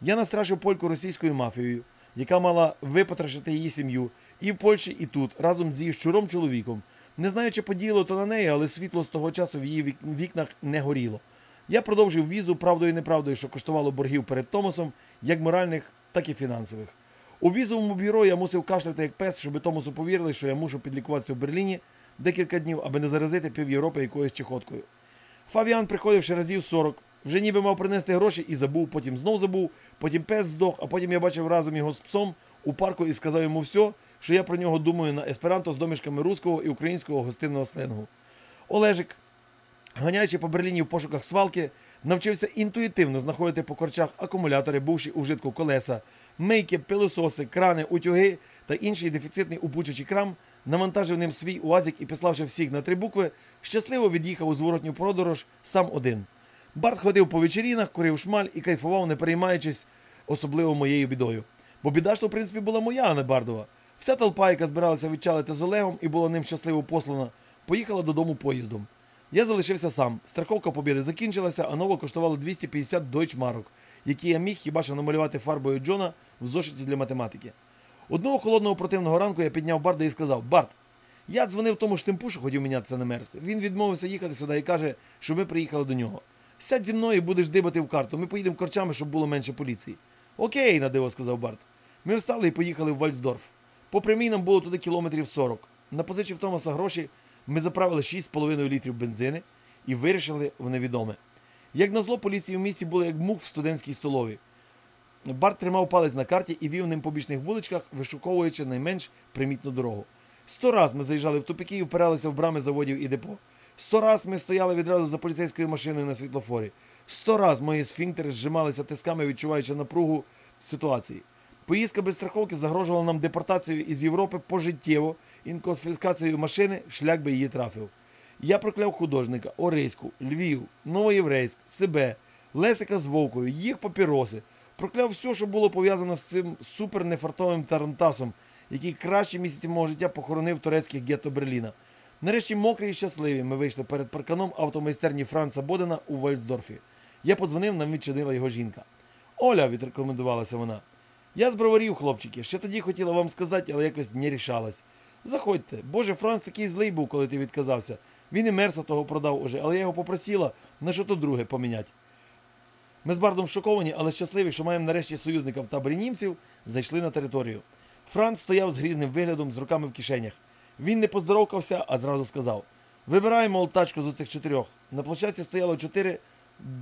Я настрашив польку російською мафією, яка мала випотрошити її сім'ю і в Польщі, і тут, разом з її щуром чоловіком. Не знаю, чи подіяло то на неї, але світло з того часу в її вікнах не горіло. Я продовжив візу правдою і неправдою, що коштувало боргів перед Томасом, як моральних, так і фінансових. У візовому бюро я мусив кашляти як пес, щоб Томасу повірили, що я мушу підлікуватися в Берліні декілька днів, аби не заразити пів Європи якоюсь чехоткою. Фабіан приходив ще разів 40, вже ніби мав принести гроші і забув, потім знов забув, потім пес здох, а потім я бачив разом його з псом у парку і сказав йому все, що я про нього думаю на есперанто з домішками руського і українського гостинного сленгу. Олежик, ганяючи по Берліні в пошуках свалки, навчився інтуїтивно знаходити по корчах акумулятори, бувші у вжитку колеса, мийки, пилососи, крани, утюги та інший дефіцитний упучачий крам, навантажив ним свій уазик і піславши всіх на три букви, щасливо від'їхав у зворотню подорож сам один. Барт ходив по вечерінах, курив шмаль і кайфував, не переймаючись особливо моєю бідою. Бо біда ж то, в принципі, була моя, а не Бардова. Вся толпа, яка збиралася відчалити з Олегом і була ним щасливо послана, поїхала додому поїздом. Я залишився сам. Страховка побіди закінчилася, а нова коштувала 250 дойчмарок, які я міг хіба що намалювати фарбою Джона в зошиті для математики. Одного холодного противного ранку я підняв Барда і сказав: Барт, я дзвонив тому штимпу, що хотів мінятися на мерз. Він відмовився їхати сюди і каже, що ми приїхали до нього. Сядь зі мною і будеш дибати в карту. Ми поїдемо корчами, щоб було менше поліції. Окей, на диво сказав Барт. Ми встали і поїхали в Вальцдорф. По прямій нам було туди кілометрів 40. Напозичив Томаса гроші, ми заправили 6,5 літрів бензини і вирішили в невідоме. Як назло, поліції в місті було як мух в студентській столові. Барт тримав палець на карті і вів ним по бічних вуличках, вишуковуючи найменш примітну дорогу. Сто раз ми заїжджали в тупики і впиралися в брами заводів і депо. Сто раз ми стояли відразу за поліцейською машиною на світлофорі. Сто раз мої сфінктери зжималися тисками, відчуваючи напругу ситуації. Поїздка без страховки загрожувала нам депортацією із Європи пожиттєво, інконфіскацією машини, шлях би її трафив. Я прокляв художника, Орейську, Львів, Новоєврейськ, себе, Лесика з Вовкою, їх папіроси. Прокляв все, що було пов'язано з цим супернефартовим тарантасом, який кращі місяці мого життя похоронив турецьких гетто Берліна. Нарешті мокрі і щасливі ми вийшли перед парканом автомайстерні Франца Бодена у Вальцдорфі. Я подзвонив, нам відчинила його жінка. Оля, відрекомендувалася вона. Я з броварів, хлопчики. Ще тоді хотіла вам сказати, але якось не рішалась. Заходьте. Боже, Франц такий злий був, коли ти відказався. Він і мерса того продав уже, але я його попросила на що то друге поміняти. Ми з Бардом шоковані, але щасливі, що маємо нарешті союзника в таборі німців, зайшли на територію. Франц стояв з грізним виглядом, з руками в кишенях. Він не поздоровкався, а зразу сказав: Вибираємо тачку з оцих чотирьох. На площадці стояло чотири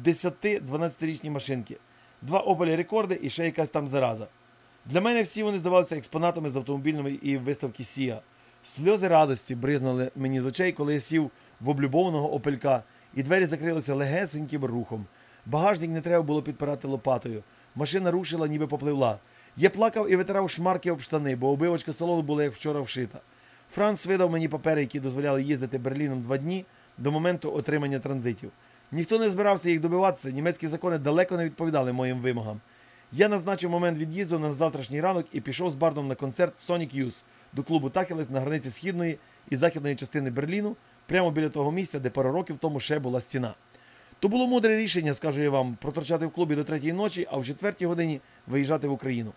10-12-річні машинки, два Opel рекорди і ще якась там зараза. Для мене всі вони здавалися експонатами з автомобільної і виставки Сія. Сльози радості бризнули мені з очей, коли я сів в облюбованого опелька, і двері закрилися легесеньким рухом. Багажник не треба було підпирати лопатою. Машина рушила, ніби попливла. Я плакав і витирав шмарки об штани, бо обивочка салону була як вчора вшита. Франц видав мені папери, які дозволяли їздити Берліном два дні до моменту отримання транзитів. Ніхто не збирався їх добиватися, німецькі закони далеко не відповідали моїм вимогам. Я назначив момент від'їзду на завтрашній ранок і пішов з бардом на концерт Sonic Youth до клубу Тахелес на границі східної і західної частини Берліну, прямо біля того місця, де пару років тому ще була стіна. То було мудре рішення, скажу я вам, проторчати в клубі до третьої ночі, а в четвертій годині виїжджати в Україну.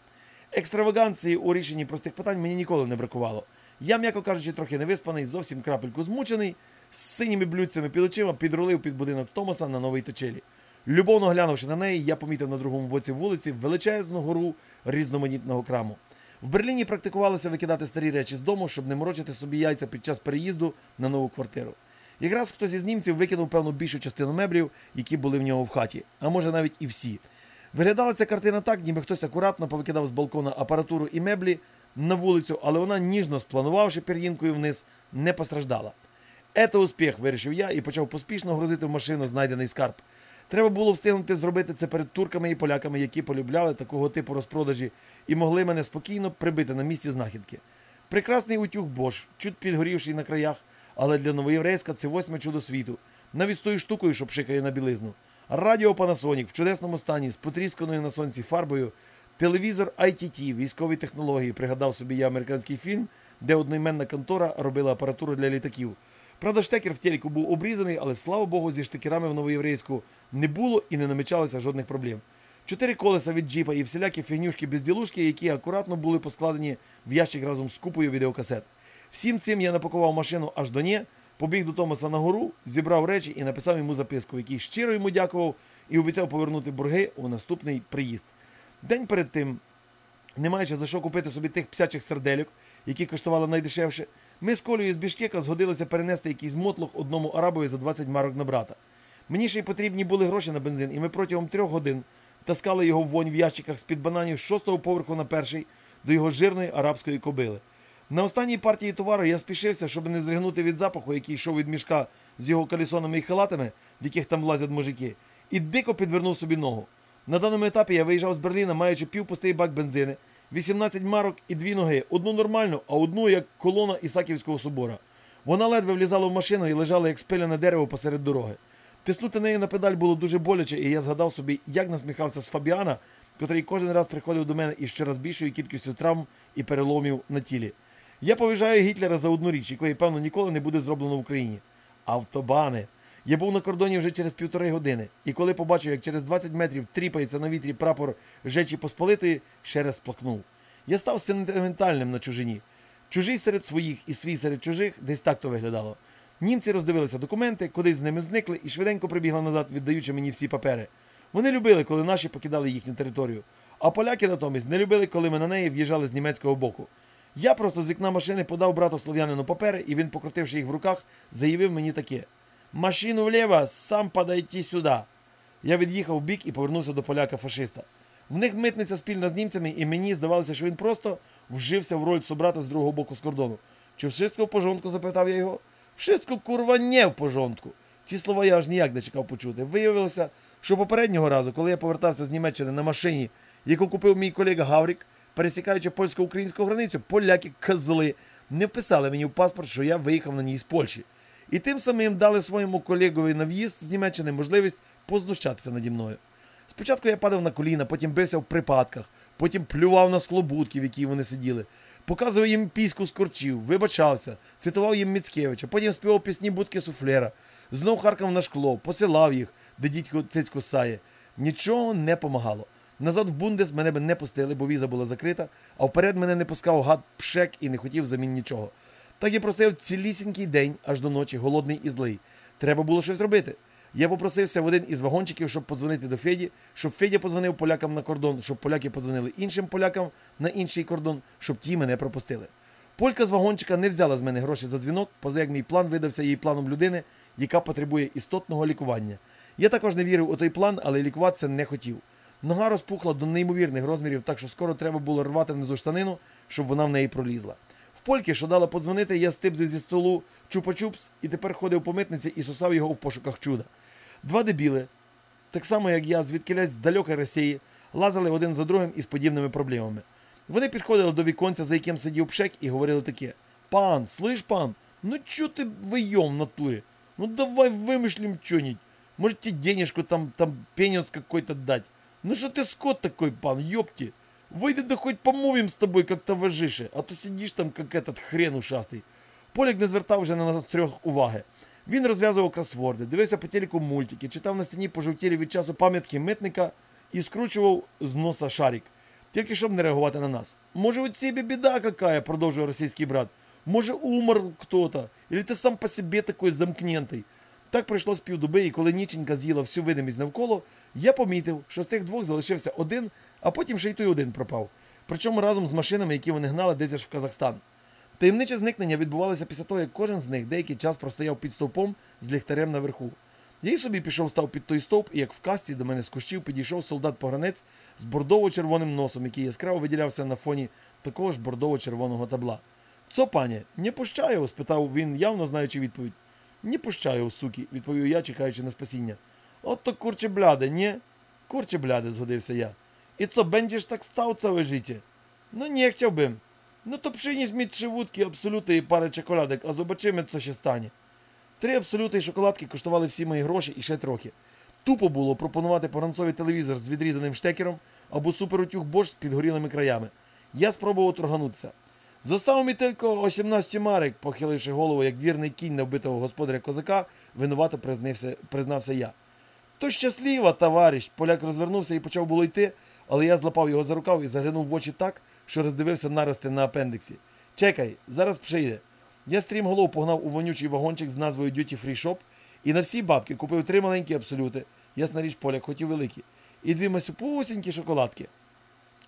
Екстраваганції у рішенні простих питань мені ніколи не бракувало. Я, м'яко кажучи, трохи невиспаний, зовсім крапельку змучений, з синіми блюдцями під очима підрулив під будинок Томаса на новій точелі. Любовно глянувши на неї, я помітив на другому боці вулиці величезну гору різноманітного краму. В Берліні практикувалося викидати старі речі з дому, щоб не морочити собі яйця під час переїзду на нову квартиру. Якраз хтось із німців викинув певну більшу частину меблів, які були в нього в хаті, а може навіть і всі. Виглядала ця картина так, ніби хтось акуратно повикидав з балкона апаратуру і меблі на вулицю, але вона, ніжно спланувавши пір'їнкою вниз, не постраждала. Ете успіх, вирішив я і почав поспішно грузити в машину знайдений скарб. Треба було встигнути зробити це перед турками і поляками, які полюбляли такого типу розпродажі і могли мене спокійно прибити на місці знахідки. Прекрасний утюг Бош, чуть підгорівший на краях, але для новоєврейська це восьме чудо світу, навіть з тою штукою, що пшикає на білизну. Радіо Panasonic в чудесному стані з потрісканою на сонці фарбою, телевізор ITT, військові технології. Пригадав собі я американський фільм, де одноіменна контора робила апаратуру для літаків. Правда, штекер в телеку був обрізаний, але слава Богу, зі штекерами в новоєврейську не було і не намічалося жодних проблем. чотири колеса від джіпа і всілякі фігнюшки-безділушки, які акуратно були поскладені в ящик разом з купою відеокасет. Всім цим я напакував машину аж до нє, побіг до Томаса на гору, зібрав речі і написав йому записку, в якій щиро йому дякував і обіцяв повернути борги у наступний приїзд. День перед тим, не маючи за що купити собі тих псячих сердельок, які коштували найдешевше, ми з Колею з Бішкека згодилися перенести якийсь мотлох одному арабові за 20 марок на брата. Мені ще й потрібні були гроші на бензин, і ми протягом трьох годин таскали його вонь в ящиках з-під бананів з шостого поверху на перший до його жирної арабської кобили. На останній партії товару я спішився, щоб не зригнути від запаху, який йшов від мішка з його калісонами і халатами, в яких там лазять мужики, і дико підвернув собі ногу. На даному етапі я виїжджав з Берліна, маючи півпустий бак бензини, 18 марок і дві ноги, одну нормальну, а одну як колона Ісаківського собора. Вона ледве влізала в машину і лежала як спиляне дерево посеред дороги. Тиснути нею на педаль було дуже боляче, і я згадав собі, як насміхався з Фабіана, котрий кожен раз приходив до мене із щораз більшою кількістю травм і переломів на тілі. Я поважаю Гітлера за одну річ, якої, певно, ніколи не буде зроблено в Україні. Автобани. Я був на кордоні вже через півтори години, і коли побачив, як через 20 метрів тріпається на вітрі прапор Жечі Посполитої, ще раз сплакнув. Я став сентиментальним на чужині. Чужий серед своїх і свій серед чужих десь так то виглядало. Німці роздивилися документи, кудись з ними зникли і швиденько прибігли назад, віддаючи мені всі папери. Вони любили, коли наші покидали їхню територію. А поляки натомість не любили, коли ми на неї в'їжджали з німецького боку. Я просто з вікна машини подав брату слов'янину папери, і він, покрутивши їх в руках, заявив мені таке: Машину вліво, сам подойти сюди. Я від'їхав в бік і повернувся до поляка-фашиста. В них митниця спільна з німцями, і мені здавалося, що він просто вжився в роль собрата з другого боку з кордону. Чи wszystko в пожонку? запитав я його. Wszystko, курва, не в пожонку. Ці слова я аж ніяк не чекав почути. Виявилося, що попереднього разу, коли я повертався з Німеччини на машині, яку купив мій колега Гаврік, пересікаючи польсько-українську границю, поляки козли не вписали мені в паспорт, що я виїхав на ній з Польщі. І тим самим дали своєму колегові на в'їзд з Німеччини можливість познущатися наді мною. Спочатку я падав на коліна, потім бився в припадках, потім плював на склобудки, в якій вони сиділи, показував їм піську з корчів, вибачався, цитував їм Міцкевича, потім співав пісні будки суфлера, знов харкав на шкло, посилав їх, де дідько цицько сає. Нічого не помагало. Назад в Бундес мене би не пустили, бо віза була закрита, а вперед мене не пускав гад-пшек і не хотів замін нічого. Так я простояв цілісінький день аж до ночі, голодний і злий. Треба було щось робити. Я попросився в один із вагончиків, щоб подзвонити до Феді, щоб Федя подзвонив полякам на кордон, щоб поляки подзвонили іншим полякам на інший кордон, щоб ті мене пропустили. Полька з вагончика не взяла з мене гроші за дзвінок, позаяк мій план видався їй планом людини, яка потребує істотного лікування. Я також не вірив у той план, але лікуватися не хотів. Нога розпухла до неймовірних розмірів, так що скоро треба було рвати внизу штанину, щоб вона в неї пролізла. В польки, що дала подзвонити, я стибзив зі столу чупа-чупс і тепер ходив по митниці і сосав його в пошуках чуда. Два дебіли, так само як я, звідкилясь з далекої Росії, лазили один за другим із подібними проблемами. Вони підходили до віконця, за яким сидів пшек, і говорили таке: Пан, слиш, пан, ну чо ти вийом в натурі? Ну давай вымышлим что-нибудь. Может тебе денежку там, там пенис какой-то дать. Ну что ты скот такой, пан, ёпти. Выйди да хоть помовим с тобой как-то вожише, а то сидиш там как этот хрен ушастий. Полік не звертав вже на нас трьох уваги. Він розв'язував кросворди, дивився по телеку мультики, читав на стіні пожовтілі від часу пам'ятки митника і скручував з носа шарик. Тільки щоб не реагувати на нас. Може, у тебе біда какая, продовжує російський брат. Може, умер хто-то, или ти сам по собі такий замкнентий. Так пройшло з півдоби, і коли ніченька з'їла всю видимість навколо, я помітив, що з тих двох залишився один, а потім ще й той один пропав. Причому разом з машинами, які вони гнали десь аж в Казахстан. Таємниче зникнення відбувалося після того, як кожен з них деякий час простояв під стовпом з ліхтарем наверху. Я й собі пішов став під той стовп, і як в касті до мене з кущів підійшов солдат-погранець з бордово-червоним носом, який яскраво виділявся на фоні такого ж бордово-червоного табла. Цо, пані, не пущаю? спитав він, явно знаючи відповідь. Не пущаю, суки, відповів я, чекаючи на спасіння. От то курче бляде, ні? Курче бляде, згодився я. І co, będziesz так став цałe życie? No nie chciałbym. No to przynieś mi trzy wódki, абсолюти і пари чоколадок, а zobaczymy, co się stanie. Три абсолюти і шоколадки коштували всі мої гроші і ще трохи. Тупо було пропонувати поранцовий телевізор з відрізаним штекером або суперутюг Bosch з підгорілими краями. Я спробував торганутися. Зостав мені тільки 18 марик, похиливши голову, як вірний кінь на вбитого господаря козака, винувато признався, признався я. То щаслива, товариш. Поляк розвернувся і почав було йти, але я злапав його за рукав і заглянув в очі так, що роздивився нарости на апендиксі. Чекай, зараз прийде. Я стрімголов погнав у вонючий вагончик з назвою Duty Free Shop і на всі бабки купив три маленькі абсолюти. Ясна річ, поляк хотів великі. І дві масюпусінькі шоколадки.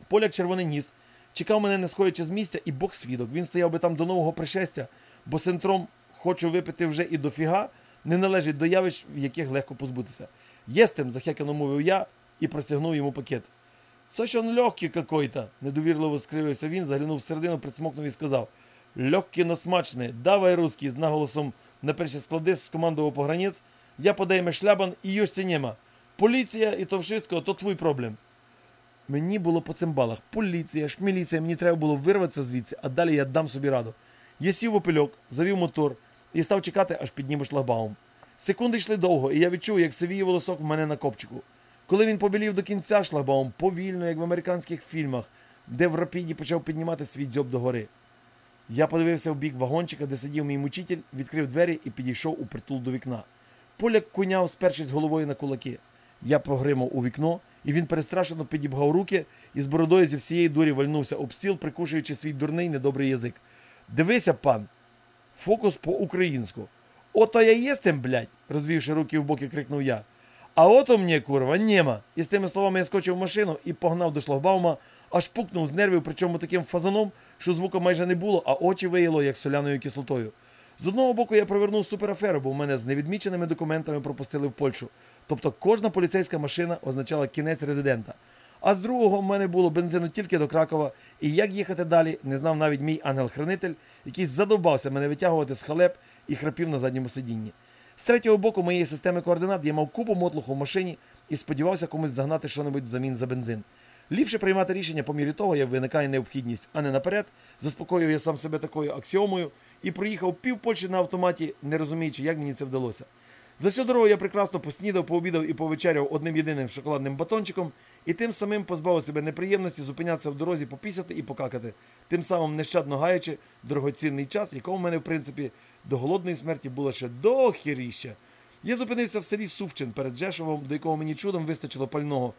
Поляк червоний ніс. Чекав мене, не сходячи з місця, і Бог свідок. Він стояв би там до нового пришестя, бо синдром хочу випити вже і дофіга не належить до явищ, в яких легко позбутися. Єстем, захекано мовив я і простягнув йому пакет. Це ж он легкий какой-то, недовірливо скривився він, заглянув всередину, присмокнув і сказав: Легкий, но давай русский, з наголосом на перші склади скомандував погранець, я подайме шлябан і юшці нема. Поліція і то wszystko, то твій проблем. Мені було по цимбалах. Поліція, шміліція, мені треба було вирватися звідси, а далі я дам собі раду. Я сів в опельок, завів мотор і став чекати, аж підніме шлагбаум. Секунди йшли довго, і я відчув, як сивіє волосок в мене на копчику. Коли він побілів до кінця шлагбаум, повільно, як в американських фільмах, де в рапіді почав піднімати свій дзьоб догори. Я подивився в бік вагончика, де сидів мій мучитель, відкрив двері і підійшов у притул до вікна. Поляк куняв, спершись головою на кулаки. Я прогримав у вікно, і він перестрашено підібгав руки і з бородою зі всієї дурі вальнувся об стіл, прикушуючи свій дурний недобрий язик. Дивися, пан. Фокус по-українську. Ото я єстем, блядь, розвівши руки в боки, крикнув я. А ото мені, курва, нема. І з тими словами я скочив в машину і погнав до шлагбаума, аж пукнув з нервів, причому таким фазаном, що звука майже не було, а очі виїло, як соляною кислотою. З одного боку я провернув супераферу, бо мене з невідміченими документами пропустили в Польщу. Тобто кожна поліцейська машина означала кінець резидента. А з другого в мене було бензину тільки до Кракова, і як їхати далі, не знав навіть мій ангел-хранитель, який задовбався мене витягувати з халеп і храпів на задньому сидінні. З третього боку моєї системи координат я мав купу мотлуху в машині і сподівався комусь загнати щонебудь взамін за бензин. Ліпше приймати рішення по мірі того, як виникає необхідність, а не наперед, заспокоюю я сам себе такою аксіомою і проїхав пів Польщі на автоматі, не розуміючи, як мені це вдалося. За всю дорогу я прекрасно поснідав, пообідав і повечеряв одним єдиним шоколадним батончиком, і тим самим позбавив себе неприємності зупинятися в дорозі, попісяти і покакати, тим самим нещадно гаючи дорогоцінний час, якого в мене, в принципі, до голодної смерті було ще дохіріще. Я зупинився в селі Сувчин перед Жешовом, до якого мені чудом вистачило пального.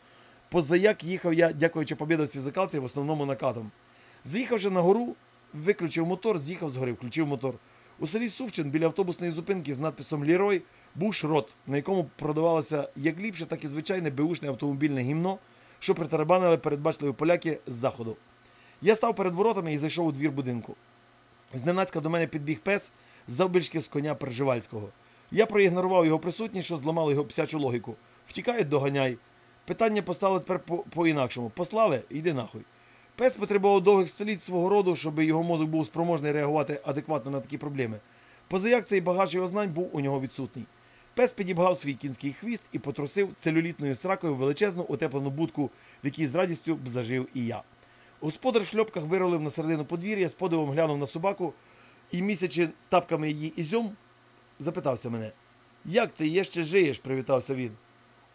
Позаяк їхав я, дякуючи побідовці закалці, в основному накатом. Заїхавши на гору, виключив мотор, з'їхав з гори, включив мотор. У селі Сувчин біля автобусної зупинки з надписом Лірой був шрот, на якому продавалося як ліпше, так і звичайне беушне автомобільне гімно, що притарабанили передбачливі поляки з заходу. Я став перед воротами і зайшов у двір будинку. Зненацька до мене підбіг пес завбільшки з коня Пржевальського. Я проігнорував його присутність, що зламало його псячу логіку. Втікають, доганяй. Питання постало тепер по- по-інакшому. Послали, йди нахуй. Пес потребував довгих століть свого роду, щоб його мозок був спроможний реагувати адекватно на такі проблеми. Позаяк цей багаж його знань був у нього відсутній. Пес підібгав свій кінський хвіст і потрусив целюлітною сракою величезну утеплену будку, в якій з радістю б зажив і я. Господар в шльопках виролив на середину подвір'я, з подивом глянув на собаку і, місячи тапками її ізюм, запитався мене: Як ти є ще жиєш? привітався він.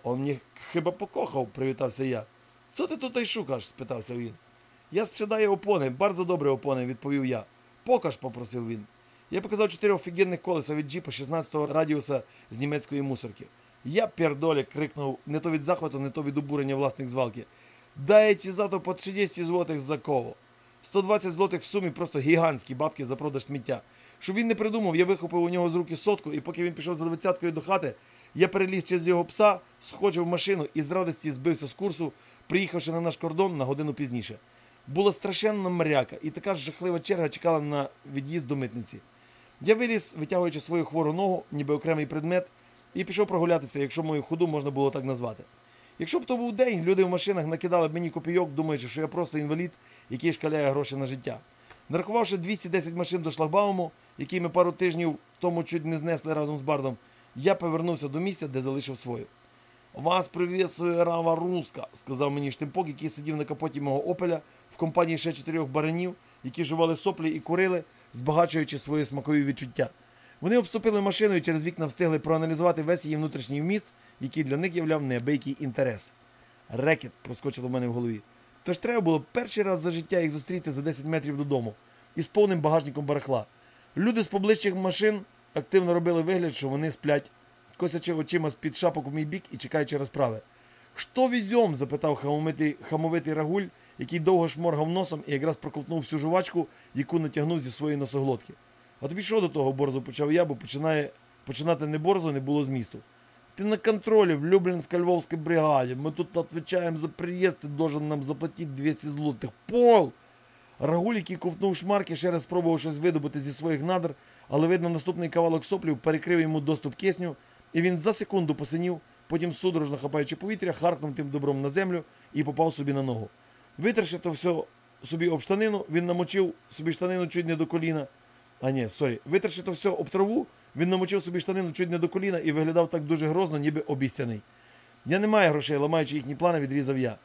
Он мені хіба покохав, привітався я. Що ти тут шукаш? спитався він. Я спrzedаю опони, bardzo добре опони, відповів я. Покаж, попросив він. Я показав чотири офігенних колеса від джіпа 16-го радіуса з німецької мусорки. Я пердолі крикнув не то від захвату, не то від обурення власник звалки. Даєте зато по 30 злотих за коло. 120 злотих в сумі просто гігантські бабки за продаж сміття. Щоб він не придумав, я вихопив у нього з руки сотку, і поки він пішов за двадцяткою до хати, я переліз через його пса, схочив в машину і з радості збився з курсу, приїхавши на наш кордон на годину пізніше. Була страшенна мряка, і така ж жахлива черга чекала на від'їзд до митниці. Я виліз, витягуючи свою хвору ногу, ніби окремий предмет, і пішов прогулятися, якщо мою ходу можна було так назвати. Якщо б то був день, люди в машинах накидали б мені копійок, думаючи, що я просто інвалід, який шкаляє гроші на життя. Нарахувавши 210 машин до шлагбауму, який ми пару тижнів тому чуть не знесли разом з бардом, я повернувся до місця, де залишив свою. Вас привітствує Рава Руска, сказав мені штимпок, який сидів на капоті мого опеля в компанії ще чотирьох баранів, які жували соплі і курили, збагачуючи свої смакові відчуття. Вони обступили машину і через вікна встигли проаналізувати весь її внутрішній вміст, який для них являв неабиякий інтерес. Рекет проскочило в мене в голові. Тож треба було перший раз за життя їх зустріти за 10 метрів додому із повним багажником барахла. Люди з поближчих машин активно робили вигляд, що вони сплять косячи очима з-під шапок в мій бік і чекаючи розправи. Що візьом? запитав хамовитий, хамовитий рагуль, який довго шморгав носом і якраз проковтнув всю жувачку, яку натягнув зі своєї носоглотки. А тобі що до того, борзо, почав я, бо починає, починати не борзо не було змісту. Ти на контролі в Люблінсько-Львовській бригаді. Ми тут відповідаємо за приїзд, ти должен нам заплатити 200 злотих. Пол! Рагуль, який ковтнув шмарки, ще раз спробував щось видобути зі своїх надр, але видно, наступний кавалок соплів перекрив йому доступ кисню, і він за секунду посинів, потім судорожно хапаючи повітря, харкнув тим добром на землю і попав собі на ногу. Витерши то все собі об штанину, він намочив собі штанину чуть не до коліна. А ні, sorry, витерши то все об траву, він намочив собі штанину чуть не до коліна і виглядав так дуже грозно, ніби обісцяний. Я не маю грошей, ламаючи їхні плани, відрізав я.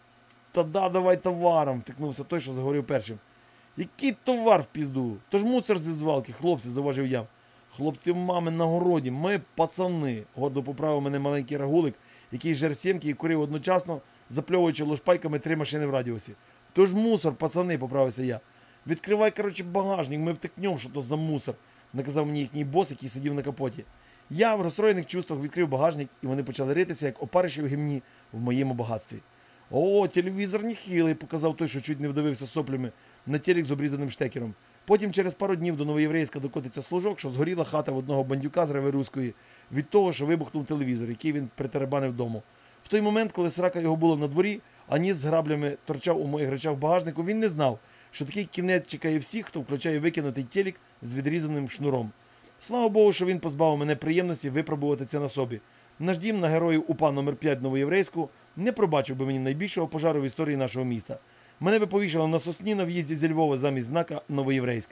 Та да, давай товаром, втикнувся той, що заговорив першим. Який товар в пізду? То ж мусор зі свалки, хлопці, зауважив я. Хлопці мами на городі, ми пацани, гордо поправив мене маленький рагулик, який жер сємки і курив одночасно, запльовуючи лушпайками три машини в радіусі. То ж мусор, пацани, поправився я. Відкривай, коротше, багажник, ми втекнем, що то за мусор, наказав мені їхній бос, який сидів на капоті. Я в розстроєних чувствах відкрив багажник, і вони почали ритися, як опариші в гімні в моєму багатстві. О, телевізор нехилий, показав той, що чуть не вдавився соплями на телек з обрізаним штекером. Потім через пару днів до Новоєврейська докотиться служок, що згоріла хата в одного бандюка з Реверуської від того, що вибухнув телевізор, який він притарабанив дому. В той момент, коли срака його було на дворі, а ніс з граблями торчав у моїх речах в багажнику, він не знав, що такий кінець чекає всіх, хто включає викинутий телек з відрізаним шнуром. Слава Богу, що він позбавив мене приємності випробувати це на собі. Наш дім на героїв УПА номер 5 Новоєврейську не пробачив би мені найбільшого пожару в історії нашого міста. Мене би повішали на сосні на в'їзді зі Львова замість знака Новоєврейськ.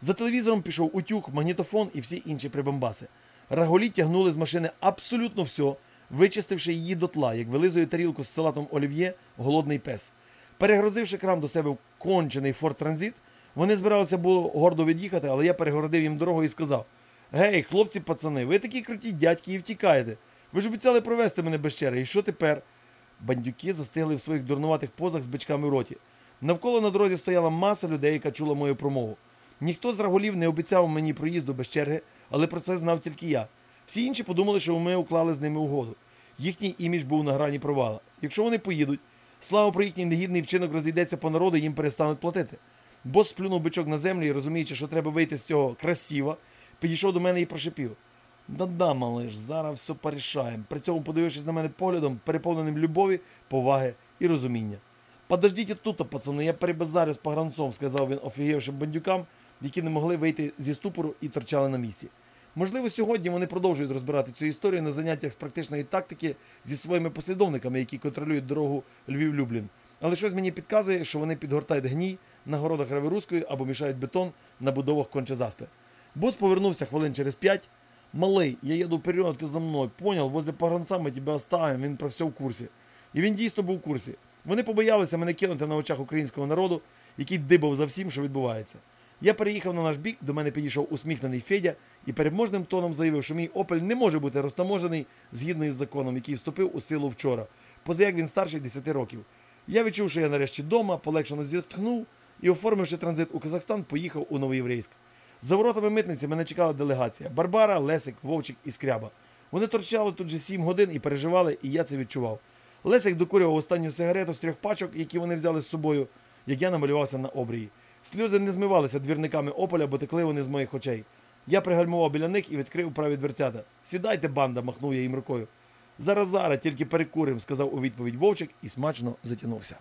За телевізором пішов утюг, магнітофон і всі інші прибамбаси. Раголі тягнули з машини абсолютно все, вичистивши її дотла, як вилизує тарілку з салатом олів'є голодний пес. Перегрозивши крам до себе в кончений Форд Транзит, вони збиралися було гордо від'їхати, але я перегородив їм дорогу і сказав: Гей, хлопці, пацани, ви такі круті дядьки і втікаєте. Ви ж обіцяли провести мене без черги, і що тепер? Бандюки застигли в своїх дурнуватих позах з бичками в роті. Навколо на дорозі стояла маса людей, яка чула мою промову. Ніхто з раголів не обіцяв мені проїзду без черги, але про це знав тільки я. Всі інші подумали, що ми уклали з ними угоду. Їхній імідж був на грані провала. Якщо вони поїдуть, слава про їхній негідний вчинок розійдеться по народу, їм перестануть платити. Бос сплюнув бичок на землю і, розуміючи, що треба вийти з цього красиво, підійшов до мене і прошипів. Да-да, малиш, зараз все порішаємо. При цьому подивившись на мене поглядом, переповненим любові, поваги і розуміння. Подождіть тут, пацани, я перебазарю з погранцом, сказав він офігівшим бандюкам, які не могли вийти зі ступору і торчали на місці. Можливо, сьогодні вони продовжують розбирати цю історію на заняттях з практичної тактики зі своїми послідовниками, які контролюють дорогу Львів-Люблін. Але щось мені підказує, що вони підгортають гній на городах Реверуської або мішають бетон на будовах кончезаспи. Бос повернувся хвилин через п'ять. Малий, я їду вперед, ти за мною. Понял, возле погранца ми тебе оставимо, він про все в курсі. І він дійсно був в курсі. Вони побоялися мене кинути на очах українського народу, який дибав за всім, що відбувається. Я переїхав на наш бік, до мене підійшов усміхнений Федя і переможним тоном заявив, що мій Опель не може бути розтаможений згідно із законом, який вступив у силу вчора, поза як він старший 10 років. Я відчув, що я нарешті вдома, полегшено зітхнув і, оформивши транзит у Казахстан, поїхав у Новоєврейськ. За воротами митниці мене чекала делегація: Барбара, Лесик, Вовчик і Скряба. Вони торчали тут же 7 годин і переживали, і я це відчував. Лесик докурював останню сигарету з трьох пачок, які вони взяли з собою, як я намалювався на обрії. Сльози не змивалися двірниками ополя, бо текли вони з моїх очей. Я пригальмував біля них і відкрив праві дверцята. Сідайте, банда, махнув я їм рукою. Зараз зараз, тільки перекурим, сказав у відповідь Вовчик і смачно затягнувся.